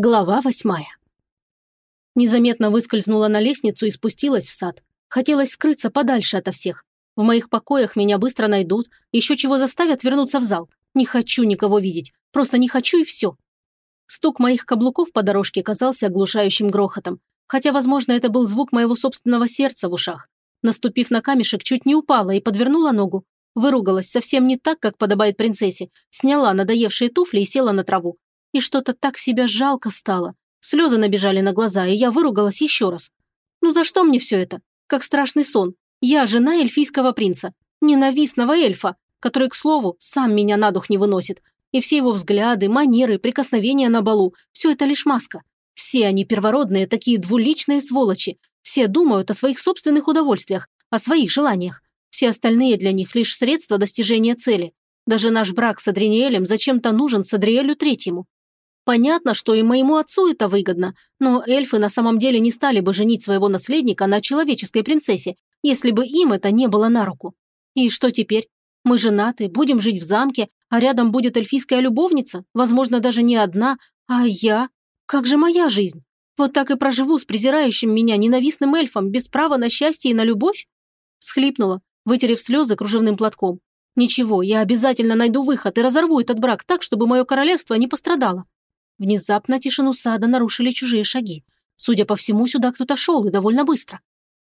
Глава восьмая. Незаметно выскользнула на лестницу и спустилась в сад. Хотелось скрыться подальше ото всех. В моих покоях меня быстро найдут, еще чего заставят вернуться в зал. Не хочу никого видеть, просто не хочу и все. Стук моих каблуков по дорожке казался оглушающим грохотом, хотя, возможно, это был звук моего собственного сердца в ушах. Наступив на камешек, чуть не упала и подвернула ногу. Выругалась совсем не так, как подобает принцессе, сняла надоевшие туфли и села на траву. И что-то так себя жалко стало. Слезы набежали на глаза, и я выругалась еще раз. Ну за что мне все это? Как страшный сон. Я жена эльфийского принца, ненавистного эльфа, который, к слову, сам меня на дух не выносит. И все его взгляды, манеры, прикосновения на балу – все это лишь маска. Все они первородные, такие двуличные сволочи. Все думают о своих собственных удовольствиях, о своих желаниях. Все остальные для них лишь средства достижения цели. Даже наш брак с Адриниэлем зачем-то нужен Садриэлю Третьему. Понятно, что и моему отцу это выгодно, но эльфы на самом деле не стали бы женить своего наследника на человеческой принцессе, если бы им это не было на руку. И что теперь? Мы женаты, будем жить в замке, а рядом будет эльфийская любовница, возможно, даже не одна, а я? Как же моя жизнь? Вот так и проживу с презирающим меня ненавистным эльфом без права на счастье и на любовь? Схлипнула, вытерев слезы кружевным платком. Ничего, я обязательно найду выход и разорву этот брак так, чтобы мое королевство не пострадало. Внезапно тишину сада нарушили чужие шаги. Судя по всему, сюда кто-то шел и довольно быстро.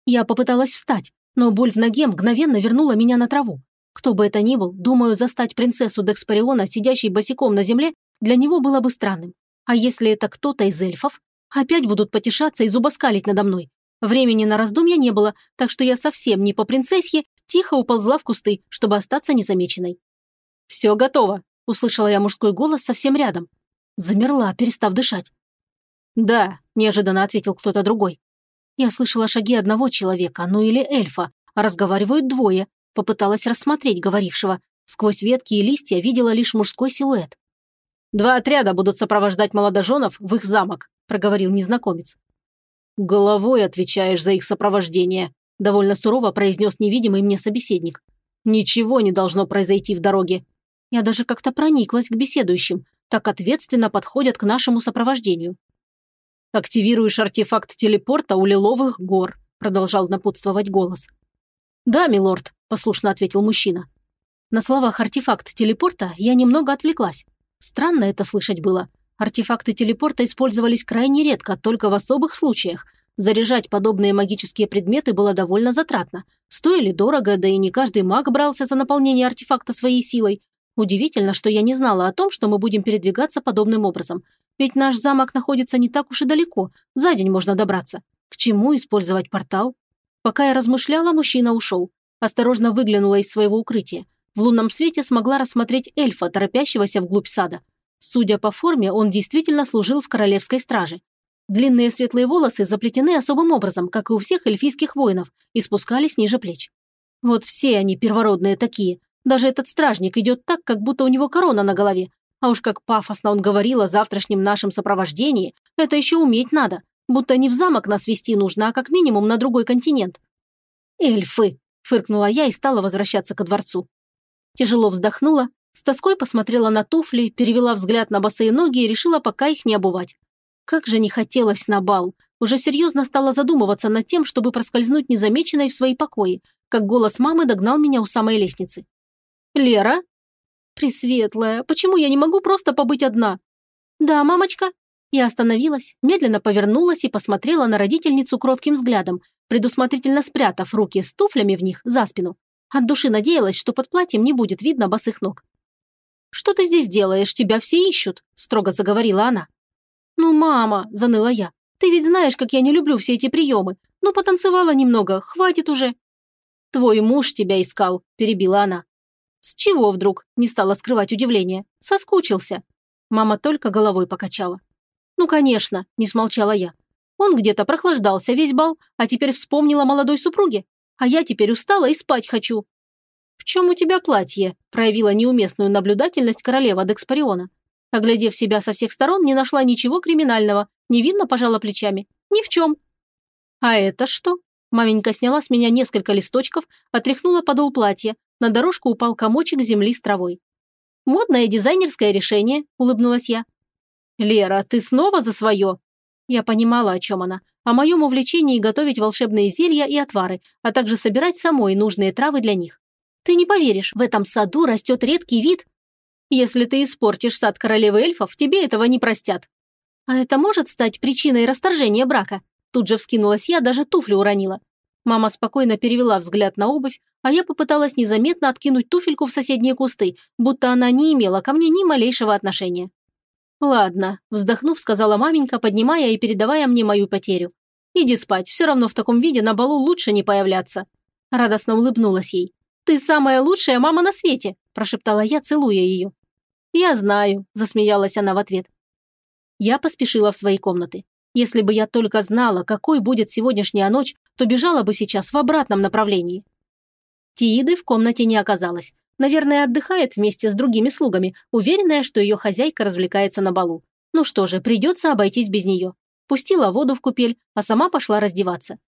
Я попыталась встать, но боль в ноге мгновенно вернула меня на траву. Кто бы это ни был, думаю, застать принцессу Декспариона, сидящей босиком на земле, для него было бы странным. А если это кто-то из эльфов? Опять будут потешаться и зубоскалить надо мной. Времени на раздумья не было, так что я совсем не по принцессе тихо уползла в кусты, чтобы остаться незамеченной. «Все готово», – услышала я мужской голос совсем рядом. Замерла, перестав дышать. «Да», – неожиданно ответил кто-то другой. Я слышала шаги одного человека, ну или эльфа, а разговаривают двое. Попыталась рассмотреть говорившего. Сквозь ветки и листья видела лишь мужской силуэт. «Два отряда будут сопровождать молодоженов в их замок», – проговорил незнакомец. «Головой отвечаешь за их сопровождение», – довольно сурово произнес невидимый мне собеседник. «Ничего не должно произойти в дороге». Я даже как-то прониклась к беседующим, так ответственно подходят к нашему сопровождению. «Активируешь артефакт телепорта у Лиловых гор», продолжал напутствовать голос. «Да, милорд», – послушно ответил мужчина. На словах «артефакт телепорта» я немного отвлеклась. Странно это слышать было. Артефакты телепорта использовались крайне редко, только в особых случаях. Заряжать подобные магические предметы было довольно затратно. Стоили дорого, да и не каждый маг брался за наполнение артефакта своей силой, Удивительно, что я не знала о том, что мы будем передвигаться подобным образом. Ведь наш замок находится не так уж и далеко, за день можно добраться. К чему использовать портал? Пока я размышляла, мужчина ушел. Осторожно выглянула из своего укрытия. В лунном свете смогла рассмотреть эльфа, торопящегося вглубь сада. Судя по форме, он действительно служил в королевской страже. Длинные светлые волосы заплетены особым образом, как и у всех эльфийских воинов, и спускались ниже плеч. Вот все они первородные такие, даже этот стражник идет так, как будто у него корона на голове. А уж как пафосно он говорил о завтрашнем нашем сопровождении, это еще уметь надо. Будто не в замок нас вести нужно, а как минимум на другой континент. «Эльфы!» – фыркнула я и стала возвращаться ко дворцу. Тяжело вздохнула, с тоской посмотрела на туфли, перевела взгляд на босые ноги и решила пока их не обувать. Как же не хотелось на бал. Уже серьезно стала задумываться над тем, чтобы проскользнуть незамеченной в свои покои, как голос мамы догнал меня у самой лестницы. «Лера?» «Пресветлая, почему я не могу просто побыть одна?» «Да, мамочка». Я остановилась, медленно повернулась и посмотрела на родительницу кротким взглядом, предусмотрительно спрятав руки с туфлями в них за спину. От души надеялась, что под платьем не будет видно босых ног. «Что ты здесь делаешь? Тебя все ищут», – строго заговорила она. «Ну, мама», – заныла я, – «ты ведь знаешь, как я не люблю все эти приемы. Ну, потанцевала немного, хватит уже». «Твой муж тебя искал», – перебила она. «С чего вдруг?» – не стала скрывать удивление. «Соскучился». Мама только головой покачала. «Ну, конечно», – не смолчала я. «Он где-то прохлаждался весь бал, а теперь вспомнил о молодой супруге. А я теперь устала и спать хочу». «В чем у тебя платье?» – проявила неуместную наблюдательность королева Декспариона. Оглядев себя со всех сторон, не нашла ничего криминального, невинно пожала плечами. «Ни в чем». «А это что?» Маменька сняла с меня несколько листочков, отряхнула подол платья, на дорожку упал комочек земли с травой. «Модное дизайнерское решение», – улыбнулась я. «Лера, ты снова за свое?» Я понимала, о чем она. О моем увлечении готовить волшебные зелья и отвары, а также собирать самой нужные травы для них. Ты не поверишь, в этом саду растет редкий вид. Если ты испортишь сад королевы эльфов, тебе этого не простят. А это может стать причиной расторжения брака? Тут же вскинулась я, даже туфли уронила. Мама спокойно перевела взгляд на обувь, а я попыталась незаметно откинуть туфельку в соседние кусты, будто она не имела ко мне ни малейшего отношения. «Ладно», – вздохнув, сказала маменька, поднимая и передавая мне мою потерю. «Иди спать, все равно в таком виде на балу лучше не появляться». Радостно улыбнулась ей. «Ты самая лучшая мама на свете», – прошептала я, целуя ее. «Я знаю», – засмеялась она в ответ. Я поспешила в свои комнаты. Если бы я только знала, какой будет сегодняшняя ночь, то бежала бы сейчас в обратном направлении. Тииды в комнате не оказалось. Наверное, отдыхает вместе с другими слугами, уверенная, что ее хозяйка развлекается на балу. Ну что же, придется обойтись без нее. Пустила воду в купель, а сама пошла раздеваться.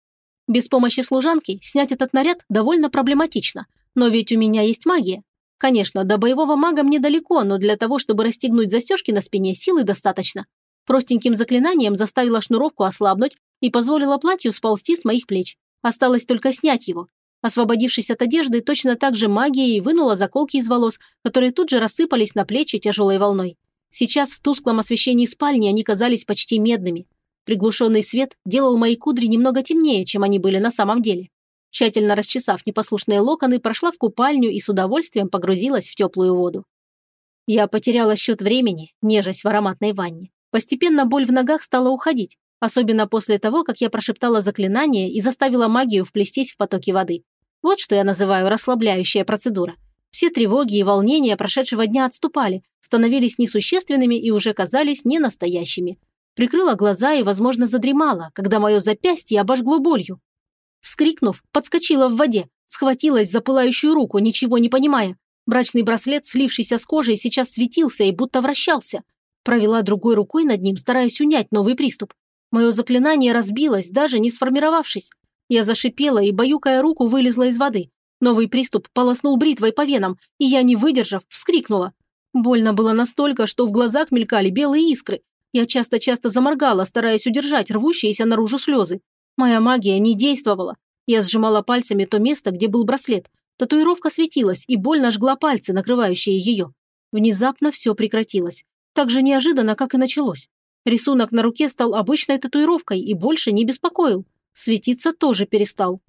Без помощи служанки снять этот наряд довольно проблематично. Но ведь у меня есть магия. Конечно, до боевого мага мне далеко, но для того, чтобы расстегнуть застежки на спине, силы достаточно. Простеньким заклинанием заставила шнуровку ослабнуть и позволила платью сползти с моих плеч. Осталось только снять его. Освободившись от одежды, точно так же магией вынула заколки из волос, которые тут же рассыпались на плечи тяжелой волной. Сейчас в тусклом освещении спальни они казались почти медными. Приглушенный свет делал мои кудри немного темнее, чем они были на самом деле. Тщательно расчесав непослушные локоны, прошла в купальню и с удовольствием погрузилась в теплую воду. Я потеряла счет времени, нежась в ароматной ванне. Постепенно боль в ногах стала уходить, особенно после того, как я прошептала заклинание и заставила магию вплестись в потоки воды. Вот что я называю расслабляющая процедура. Все тревоги и волнения прошедшего дня отступали, становились несущественными и уже казались ненастоящими. Прикрыла глаза и, возможно, задремала, когда мое запястье обожгло болью. Вскрикнув, подскочила в воде, схватилась за пылающую руку, ничего не понимая. Брачный браслет, слившийся с кожей, сейчас светился и будто вращался. Провела другой рукой над ним, стараясь унять новый приступ. Мое заклинание разбилось, даже не сформировавшись. Я зашипела и, баюкая руку, вылезла из воды. Новый приступ полоснул бритвой по венам, и я, не выдержав, вскрикнула. Больно было настолько, что в глазах мелькали белые искры. Я часто-часто заморгала, стараясь удержать рвущиеся наружу слезы. Моя магия не действовала. Я сжимала пальцами то место, где был браслет. Татуировка светилась и больно жгла пальцы, накрывающие ее. Внезапно все прекратилось. Так же неожиданно, как и началось. Рисунок на руке стал обычной татуировкой и больше не беспокоил. Светиться тоже перестал.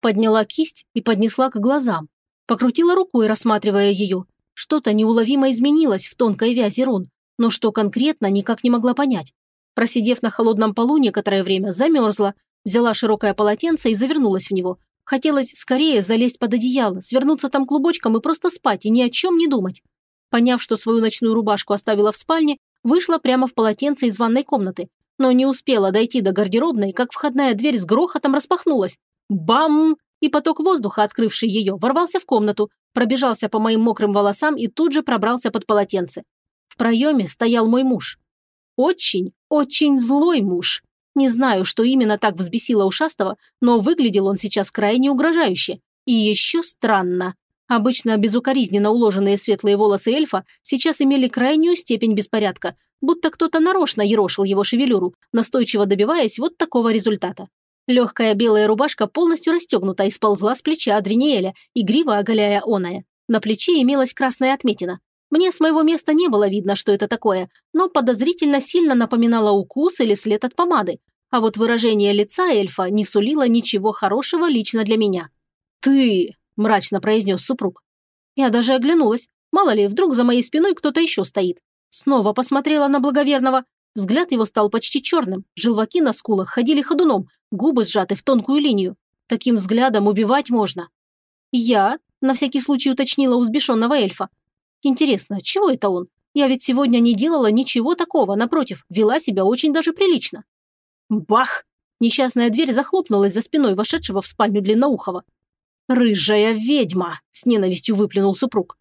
Подняла кисть и поднесла к глазам. Покрутила рукой, рассматривая ее. Что-то неуловимо изменилось в тонкой вязи рун, но что конкретно, никак не могла понять. Просидев на холодном полу некоторое время, замерзла, взяла широкое полотенце и завернулась в него. Хотелось скорее залезть под одеяло, свернуться там клубочком и просто спать, и ни о чем не думать. Поняв, что свою ночную рубашку оставила в спальне, вышла прямо в полотенце из ванной комнаты, но не успела дойти до гардеробной, как входная дверь с грохотом распахнулась. Бам! И поток воздуха, открывший ее, ворвался в комнату, пробежался по моим мокрым волосам и тут же пробрался под полотенце. В проеме стоял мой муж. Очень, очень злой муж. Не знаю, что именно так взбесило ушастого, но выглядел он сейчас крайне угрожающе. И еще странно. Обычно безукоризненно уложенные светлые волосы эльфа сейчас имели крайнюю степень беспорядка, будто кто-то нарочно ерошил его шевелюру, настойчиво добиваясь вот такого результата. Легкая белая рубашка полностью расстегнута и сползла с плеча Адриниэля, игриво оголяя оная. На плече имелась красная отметина. Мне с моего места не было видно, что это такое, но подозрительно сильно напоминало укус или след от помады. А вот выражение лица эльфа не сулило ничего хорошего лично для меня. «Ты!» – мрачно произнес супруг. Я даже оглянулась. Мало ли, вдруг за моей спиной кто-то еще стоит. Снова посмотрела на благоверного. Взгляд его стал почти черным, желваки на скулах ходили ходуном, губы сжаты в тонкую линию. Таким взглядом убивать можно. Я, на всякий случай уточнила у взбешенного эльфа. Интересно, чего это он? Я ведь сегодня не делала ничего такого, напротив, вела себя очень даже прилично. Бах! Несчастная дверь захлопнулась за спиной вошедшего в спальню Длинноухова. «Рыжая ведьма!» – с ненавистью выплюнул супруг.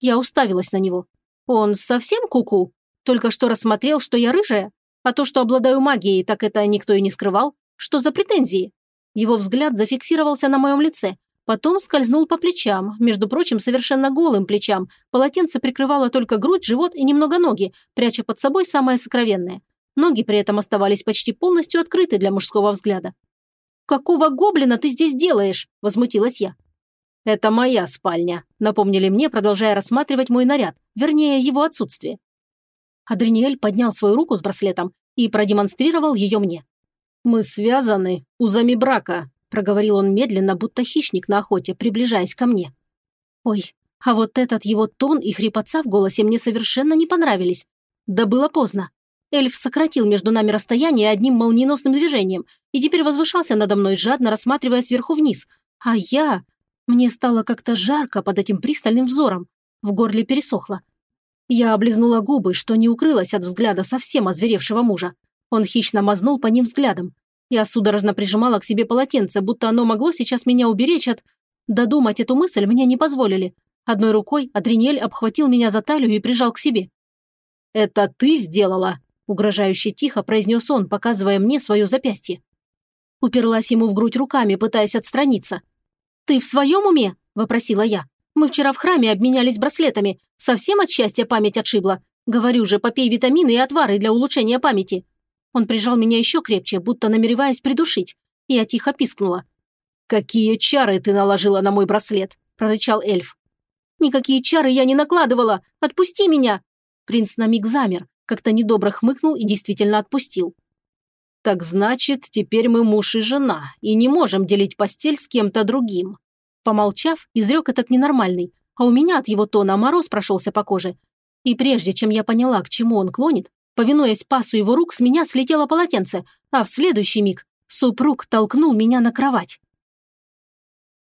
Я уставилась на него. Он совсем куку? -ку? Только что рассмотрел, что я рыжая? А то, что обладаю магией, так это никто и не скрывал. Что за претензии? Его взгляд зафиксировался на моем лице. Потом скользнул по плечам, между прочим, совершенно голым плечам. Полотенце прикрывало только грудь, живот и немного ноги, пряча под собой самое сокровенное. Ноги при этом оставались почти полностью открыты для мужского взгляда. «Какого гоблина ты здесь делаешь?» – возмутилась я. «Это моя спальня», – напомнили мне, продолжая рассматривать мой наряд, вернее, его отсутствие. Адриниэль поднял свою руку с браслетом и продемонстрировал ее мне. «Мы связаны узами брака», проговорил он медленно, будто хищник на охоте, приближаясь ко мне. Ой, а вот этот его тон и хрипотца в голосе мне совершенно не понравились. Да было поздно. Эльф сократил между нами расстояние одним молниеносным движением и теперь возвышался надо мной, жадно рассматривая сверху вниз. А я... Мне стало как-то жарко под этим пристальным взором. В горле пересохло. Я облизнула губы, что не укрылась от взгляда совсем озверевшего мужа. Он хищно мазнул по ним взглядом, я судорожно прижимала к себе полотенце, будто оно могло сейчас меня уберечь от... Додумать эту мысль мне не позволили. Одной рукой Адринель обхватил меня за талию и прижал к себе. «Это ты сделала?» – угрожающе тихо произнес он, показывая мне свое запястье. Уперлась ему в грудь руками, пытаясь отстраниться. «Ты в своем уме?» – вопросила я. «Мы вчера в храме обменялись браслетами. Совсем от счастья память отшибла. Говорю же, попей витамины и отвары для улучшения памяти. Он прижал меня еще крепче, будто намереваясь придушить. Я тихо пискнула. «Какие чары ты наложила на мой браслет?» – прорычал эльф. «Никакие чары я не накладывала! Отпусти меня!» Принц на миг замер, как-то недобро хмыкнул и действительно отпустил. «Так значит, теперь мы муж и жена, и не можем делить постель с кем-то другим». Помолчав, изрек этот ненормальный, а у меня от его тона мороз прошелся по коже. И прежде чем я поняла, к чему он клонит, Повинуясь пасу его рук, с меня слетело полотенце, а в следующий миг супруг толкнул меня на кровать.